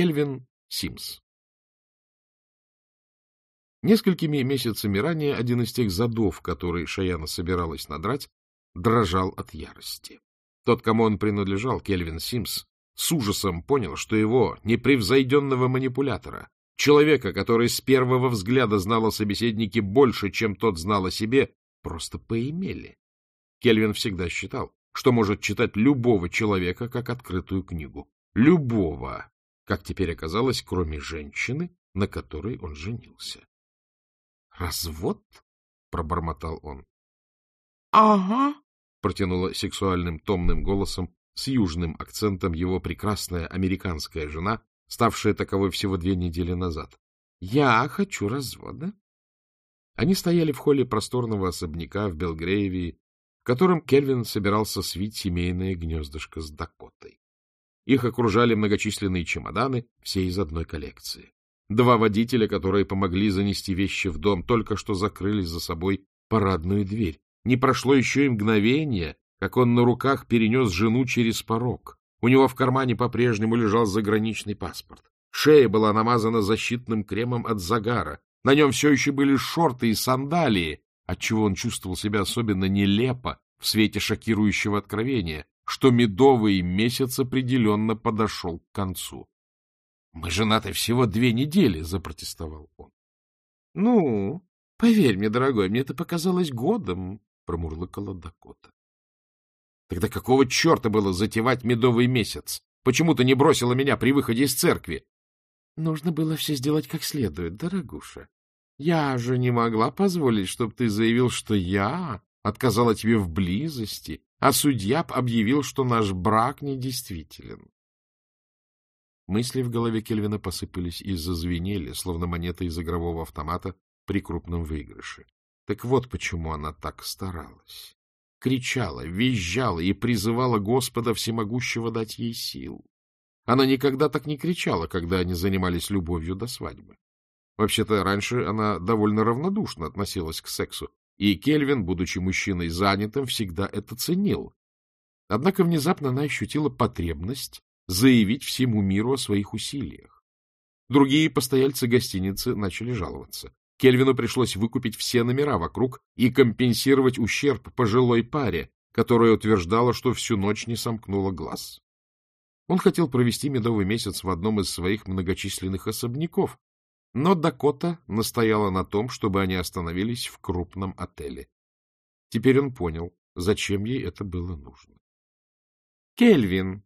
Кельвин Симс Несколькими месяцами ранее один из тех задов, который Шаяна собиралась надрать, дрожал от ярости. Тот, кому он принадлежал, Кельвин Симс, с ужасом понял, что его непревзойденного манипулятора, человека, который с первого взгляда знал о собеседнике больше, чем тот знал о себе, просто поимели. Кельвин всегда считал, что может читать любого человека как открытую книгу. Любого, как теперь оказалось, кроме женщины, на которой он женился. Развод? — пробормотал он. — Ага, — протянула сексуальным томным голосом с южным акцентом его прекрасная американская жена, ставшая таковой всего две недели назад. — Я хочу развода. Они стояли в холле просторного особняка в Белгрейвии, в котором Кельвин собирался свить семейное гнездышко с Дакотой. Их окружали многочисленные чемоданы, все из одной коллекции. Два водителя, которые помогли занести вещи в дом, только что закрыли за собой парадную дверь. Не прошло еще и мгновение, как он на руках перенес жену через порог. У него в кармане по-прежнему лежал заграничный паспорт. Шея была намазана защитным кремом от загара. На нем все еще были шорты и сандалии, отчего он чувствовал себя особенно нелепо в свете шокирующего откровения, что медовый месяц определенно подошел к концу. — Мы женаты всего две недели, — запротестовал он. — Ну, поверь мне, дорогой, мне это показалось годом, — промурлыкала Дакота. — Тогда какого черта было затевать медовый месяц? Почему ты не бросила меня при выходе из церкви? — Нужно было все сделать как следует, дорогуша. Я же не могла позволить, чтобы ты заявил, что я отказала тебе в близости, а судья объявил, что наш брак недействителен. Мысли в голове Кельвина посыпались и зазвенели, словно монеты из игрового автомата при крупном выигрыше. Так вот почему она так старалась. Кричала, визжала и призывала Господа Всемогущего дать ей сил. Она никогда так не кричала, когда они занимались любовью до свадьбы. Вообще-то, раньше она довольно равнодушно относилась к сексу, и Кельвин, будучи мужчиной занятым, всегда это ценил. Однако внезапно она ощутила потребность заявить всему миру о своих усилиях. Другие постояльцы гостиницы начали жаловаться. Кельвину пришлось выкупить все номера вокруг и компенсировать ущерб пожилой паре, которая утверждала, что всю ночь не сомкнула глаз. Он хотел провести медовый месяц в одном из своих многочисленных особняков, но Дакота настояла на том, чтобы они остановились в крупном отеле. Теперь он понял, зачем ей это было нужно. — Кельвин,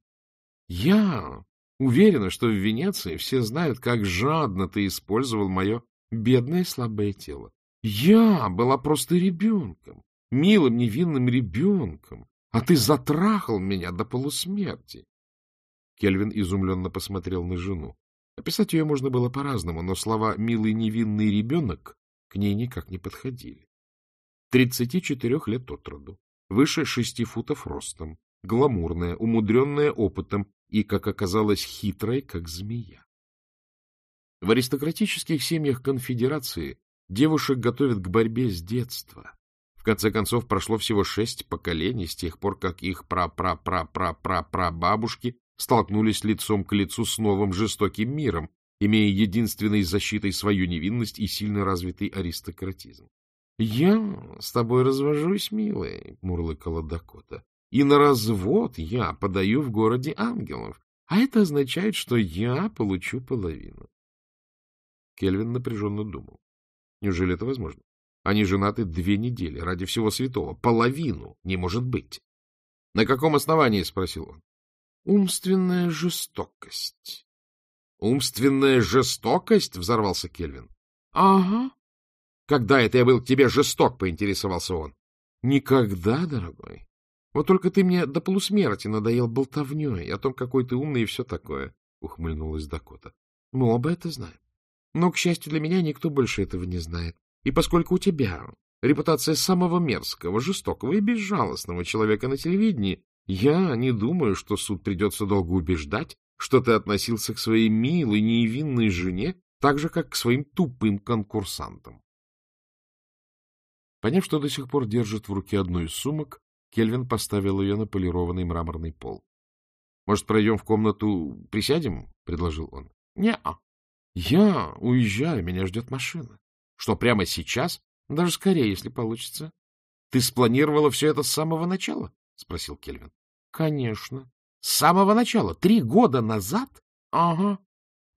я уверена, что в Венеции все знают, как жадно ты использовал мое бедное слабое тело. Я была просто ребенком, милым невинным ребенком, а ты затрахал меня до полусмерти. Кельвин изумленно посмотрел на жену. Описать ее можно было по-разному, но слова «милый невинный ребенок» к ней никак не подходили. Тридцати четырех лет от роду, выше шести футов ростом, гламурная, умудренная опытом и, как оказалось, хитрая, как змея. В аристократических семьях конфедерации девушек готовят к борьбе с детства. В конце концов, прошло всего шесть поколений с тех пор, как их пра-пра-пра-пра-пра-пра-бабушки столкнулись лицом к лицу с новым жестоким миром, имея единственной защитой свою невинность и сильно развитый аристократизм. — Я с тобой развожусь, милая, — мурлыкала Дакота и на развод я подаю в городе ангелов, а это означает, что я получу половину. Кельвин напряженно думал. Неужели это возможно? Они женаты две недели, ради всего святого. Половину не может быть. — На каком основании? — спросил он. — Умственная жестокость. — Умственная жестокость? — взорвался Кельвин. — Ага. — Когда это я был к тебе жесток? — поинтересовался он. — Никогда, дорогой. Вот только ты мне до полусмерти надоел болтовней о том, какой ты умный и все такое, — ухмыльнулась Дакота. — Мы оба это знаем. Но, к счастью для меня, никто больше этого не знает. И поскольку у тебя репутация самого мерзкого, жестокого и безжалостного человека на телевидении, я не думаю, что суд придется долго убеждать, что ты относился к своей милой, невинной жене так же, как к своим тупым конкурсантам. Поняв, что до сих пор держит в руке одну из сумок, Кельвин поставил ее на полированный мраморный пол. — Может, пройдем в комнату, присядем? — предложил он. — Не-а. Я уезжаю, меня ждет машина. — Что, прямо сейчас? Даже скорее, если получится. — Ты спланировала все это с самого начала? — спросил Кельвин. — Конечно. — С самого начала? Три года назад? — Ага.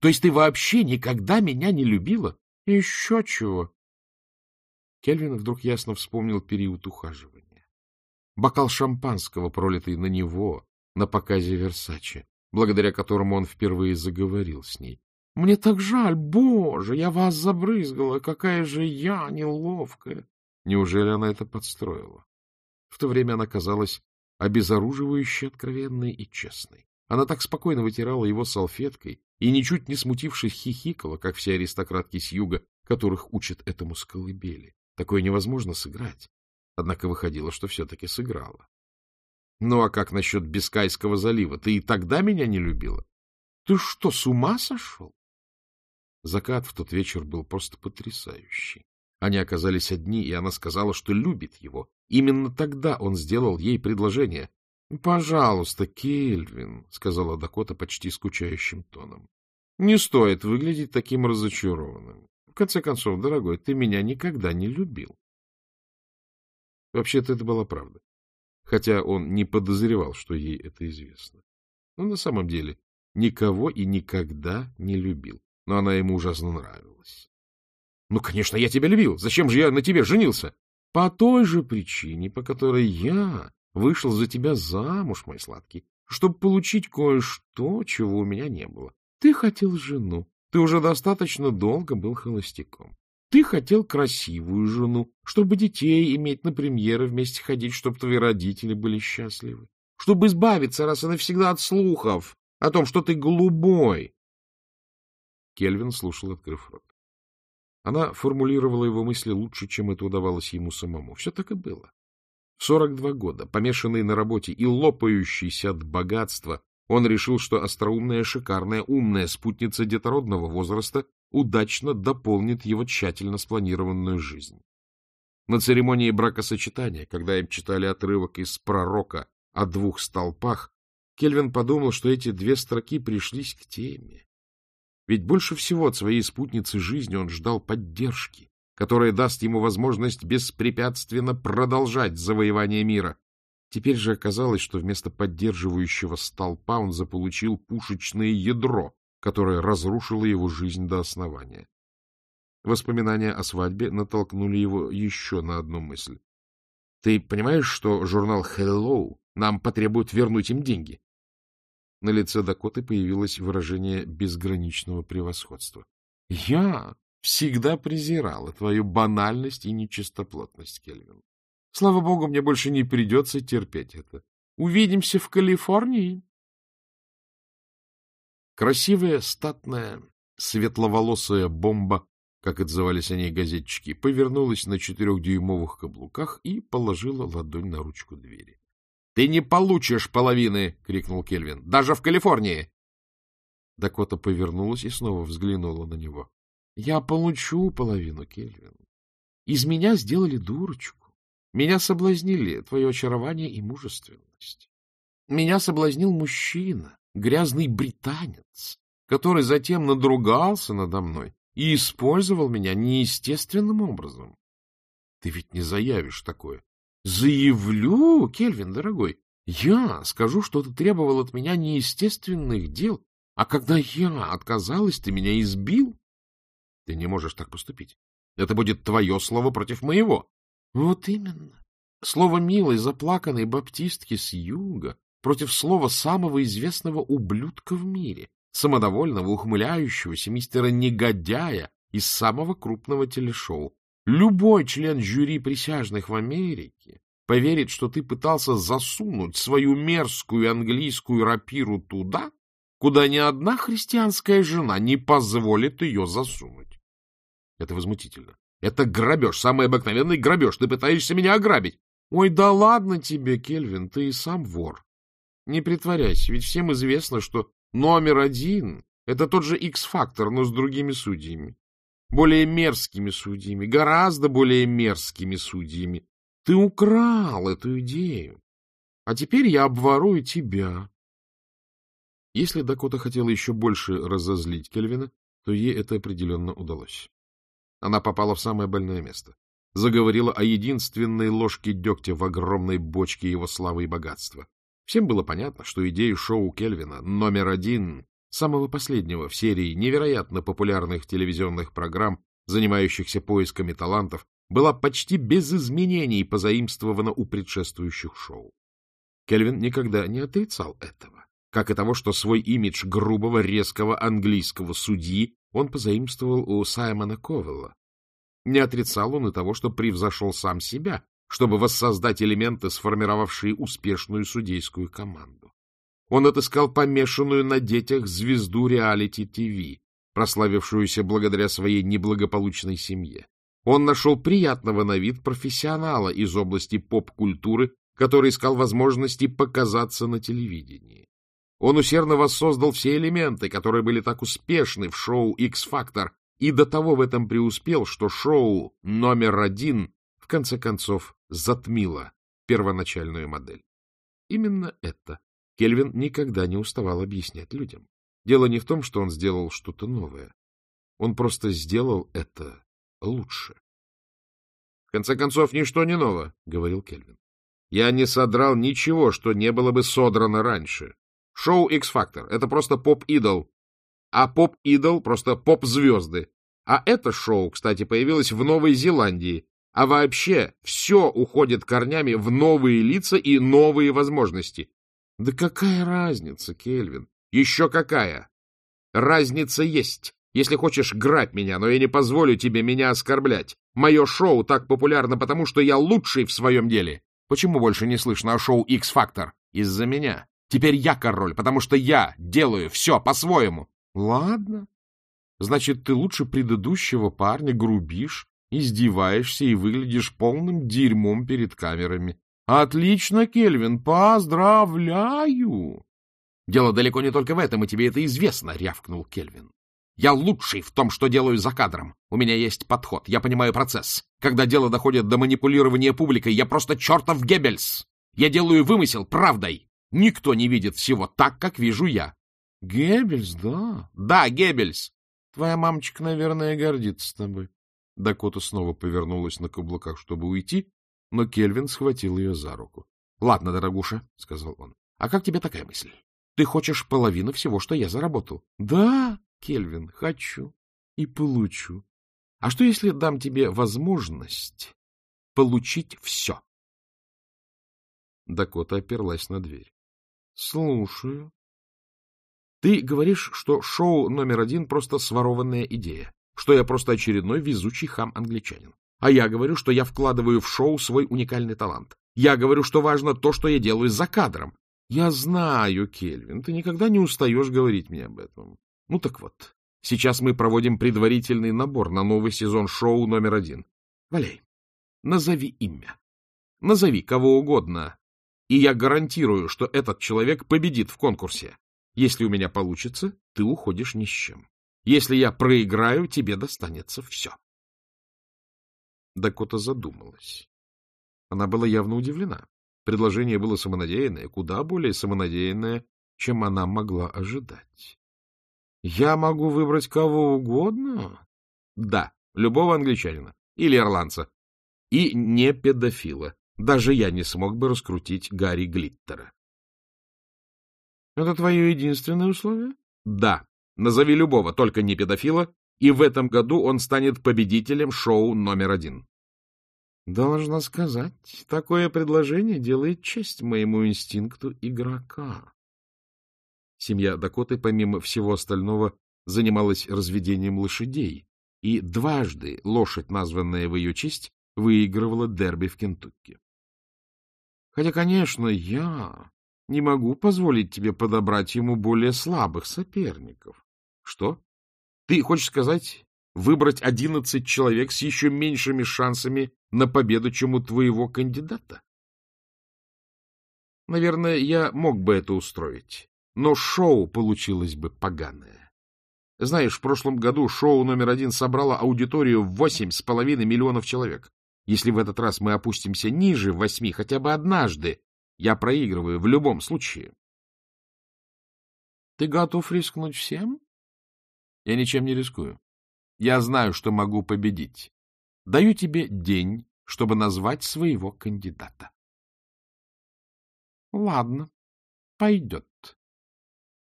То есть ты вообще никогда меня не любила? — Еще чего. Кельвин вдруг ясно вспомнил период ухаживания. Бокал шампанского, пролитый на него, на показе Версаче, благодаря которому он впервые заговорил с ней. Мне так жаль, боже, я вас забрызгала, какая же я неловкая. Неужели она это подстроила? В то время она казалась обезоруживающе откровенной и честной. Она так спокойно вытирала его салфеткой и, ничуть не смутившись, хихикала, как все аристократки с юга, которых учат этому с колыбели. Такое невозможно сыграть. Однако выходило, что все-таки сыграла. Ну а как насчет Бискайского залива? Ты и тогда меня не любила? Ты что, с ума сошел? Закат в тот вечер был просто потрясающий. Они оказались одни, и она сказала, что любит его. Именно тогда он сделал ей предложение. — Пожалуйста, Кельвин, — сказала Дакота почти скучающим тоном. — Не стоит выглядеть таким разочарованным. В конце концов, дорогой, ты меня никогда не любил. Вообще-то это была правда, хотя он не подозревал, что ей это известно. Но на самом деле никого и никогда не любил но она ему ужасно нравилась. — Ну, конечно, я тебя любил. Зачем же я на тебе женился? — По той же причине, по которой я вышел за тебя замуж, мой сладкий, чтобы получить кое-что, чего у меня не было. Ты хотел жену. Ты уже достаточно долго был холостяком. Ты хотел красивую жену, чтобы детей иметь на премьеры вместе ходить, чтобы твои родители были счастливы. Чтобы избавиться раз и навсегда от слухов о том, что ты голубой, Кельвин слушал, открыв рот. Она формулировала его мысли лучше, чем это удавалось ему самому. Все так и было. В сорок два года, помешанный на работе и лопающийся от богатства, он решил, что остроумная, шикарная, умная спутница детородного возраста удачно дополнит его тщательно спланированную жизнь. На церемонии бракосочетания, когда им читали отрывок из пророка о двух столпах, Кельвин подумал, что эти две строки пришлись к теме. Ведь больше всего от своей спутницы жизни он ждал поддержки, которая даст ему возможность беспрепятственно продолжать завоевание мира. Теперь же оказалось, что вместо поддерживающего столпа он заполучил пушечное ядро, которое разрушило его жизнь до основания. Воспоминания о свадьбе натолкнули его еще на одну мысль. — Ты понимаешь, что журнал «Hello» нам потребует вернуть им деньги? На лице Дакоты появилось выражение безграничного превосходства. — Я всегда презирала твою банальность и нечистоплотность, Кельвин. Слава богу, мне больше не придется терпеть это. Увидимся в Калифорнии. Красивая, статная, светловолосая бомба, как отзывались о ней газетчики, повернулась на четырехдюймовых каблуках и положила ладонь на ручку двери. Ты не получишь половины! — крикнул Кельвин. — Даже в Калифорнии! Дакота повернулась и снова взглянула на него. — Я получу половину, Кельвин. Из меня сделали дурочку. Меня соблазнили твое очарование и мужественность. Меня соблазнил мужчина, грязный британец, который затем надругался надо мной и использовал меня неестественным образом. Ты ведь не заявишь такое. Заявлю, Кельвин, дорогой, я скажу, что ты требовал от меня неестественных дел, а когда я отказалась, ты меня избил. Ты не можешь так поступить. Это будет твое слово против моего. Вот именно. Слово милой, заплаканной баптистки с юга против слова самого известного ублюдка в мире, самодовольного, ухмыляющегося мистера-негодяя из самого крупного телешоу. Любой член жюри присяжных в Америке поверит, что ты пытался засунуть свою мерзкую английскую рапиру туда, куда ни одна христианская жена не позволит ее засунуть. Это возмутительно. Это грабеж, самый обыкновенный грабеж. Ты пытаешься меня ограбить. Ой, да ладно тебе, Кельвин, ты и сам вор. Не притворяйся, ведь всем известно, что номер один — это тот же X-фактор, но с другими судьями более мерзкими судьями, гораздо более мерзкими судьями. Ты украл эту идею, а теперь я обворую тебя. Если Дакота хотела еще больше разозлить Кельвина, то ей это определенно удалось. Она попала в самое больное место. Заговорила о единственной ложке дегтя в огромной бочке его славы и богатства. Всем было понятно, что идея шоу Кельвина номер один, самого последнего в серии невероятно популярных телевизионных программ, занимающихся поисками талантов, была почти без изменений позаимствована у предшествующих шоу. Кельвин никогда не отрицал этого, как и того, что свой имидж грубого, резкого английского судьи он позаимствовал у Саймона Ковелла. Не отрицал он и того, что превзошел сам себя, чтобы воссоздать элементы, сформировавшие успешную судейскую команду. Он отыскал помешанную на детях звезду реалити-ТВ, прославившуюся благодаря своей неблагополучной семье. Он нашел приятного на вид профессионала из области поп-культуры, который искал возможности показаться на телевидении. Он усердно воссоздал все элементы, которые были так успешны в шоу X-Factor, и до того в этом преуспел, что шоу номер один в конце концов затмило первоначальную модель. Именно это Кельвин никогда не уставал объяснять людям. Дело не в том, что он сделал что-то новое. Он просто сделал это лучше. — В конце концов, ничто не ново, — говорил Кельвин. — Я не содрал ничего, что не было бы содрано раньше. Шоу X-Factor — это просто поп-идол. А поп-идол — просто поп-звезды. А это шоу, кстати, появилось в Новой Зеландии. А вообще все уходит корнями в новые лица и новые возможности. Да какая разница, Кельвин? Еще какая? Разница есть. Если хочешь, грабь меня, но я не позволю тебе меня оскорблять. Мое шоу так популярно, потому что я лучший в своем деле. Почему больше не слышно о шоу X-Factor? Из-за меня. Теперь я король, потому что я делаю все по-своему. Ладно. Значит, ты лучше предыдущего парня грубишь, издеваешься и выглядишь полным дерьмом перед камерами. Отлично, Кельвин, поздравляю. Дело далеко не только в этом, и тебе это известно, рявкнул Кельвин. Я лучший в том, что делаю за кадром. У меня есть подход, я понимаю процесс. Когда дело доходит до манипулирования публикой, я просто чертов Геббельс. Я делаю вымысел правдой. Никто не видит всего так, как вижу я. — Геббельс, да? — Да, Геббельс. Твоя мамочка, наверное, гордится тобой. Дакота снова повернулась на каблуках, чтобы уйти, но Кельвин схватил ее за руку. — Ладно, дорогуша, — сказал он. — А как тебе такая мысль? Ты хочешь половину всего, что я заработал? — Да, Кельвин, хочу и получу. А что, если дам тебе возможность получить все? Дакота оперлась на дверь. — Слушаю. — Ты говоришь, что шоу номер один просто сворованная идея, что я просто очередной везучий хам-англичанин. А я говорю, что я вкладываю в шоу свой уникальный талант. Я говорю, что важно то, что я делаю за кадром. Я знаю, Кельвин, ты никогда не устаешь говорить мне об этом. Ну так вот, сейчас мы проводим предварительный набор на новый сезон шоу номер один. Валяй, назови имя. Назови кого угодно, и я гарантирую, что этот человек победит в конкурсе. Если у меня получится, ты уходишь ни с чем. Если я проиграю, тебе достанется все. Дакота задумалась. Она была явно удивлена. Предложение было самонадеянное, куда более самонадеянное, чем она могла ожидать. — Я могу выбрать кого угодно? — Да, любого англичанина или ирландца. И не педофила. Даже я не смог бы раскрутить Гарри Глиттера. — Это твое единственное условие? — Да. Назови любого, только не педофила, и в этом году он станет победителем шоу номер один. — Должна сказать, такое предложение делает честь моему инстинкту игрока. Семья Дакоты, помимо всего остального, занималась разведением лошадей, и дважды лошадь, названная в ее честь, выигрывала дерби в Кентукки. Хотя, конечно, я не могу позволить тебе подобрать ему более слабых соперников. Что? Ты хочешь сказать, выбрать одиннадцать человек с еще меньшими шансами на победу, чем у твоего кандидата? Наверное, я мог бы это устроить, но шоу получилось бы поганое. Знаешь, в прошлом году шоу номер один собрало аудиторию в восемь с половиной миллионов человек. Если в этот раз мы опустимся ниже восьми хотя бы однажды, я проигрываю в любом случае. Ты готов рискнуть всем? Я ничем не рискую. Я знаю, что могу победить. Даю тебе день, чтобы назвать своего кандидата. Ладно, пойдет.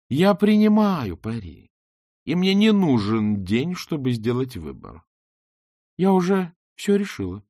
Я принимаю пари, и мне не нужен день, чтобы сделать выбор. Я уже все решила.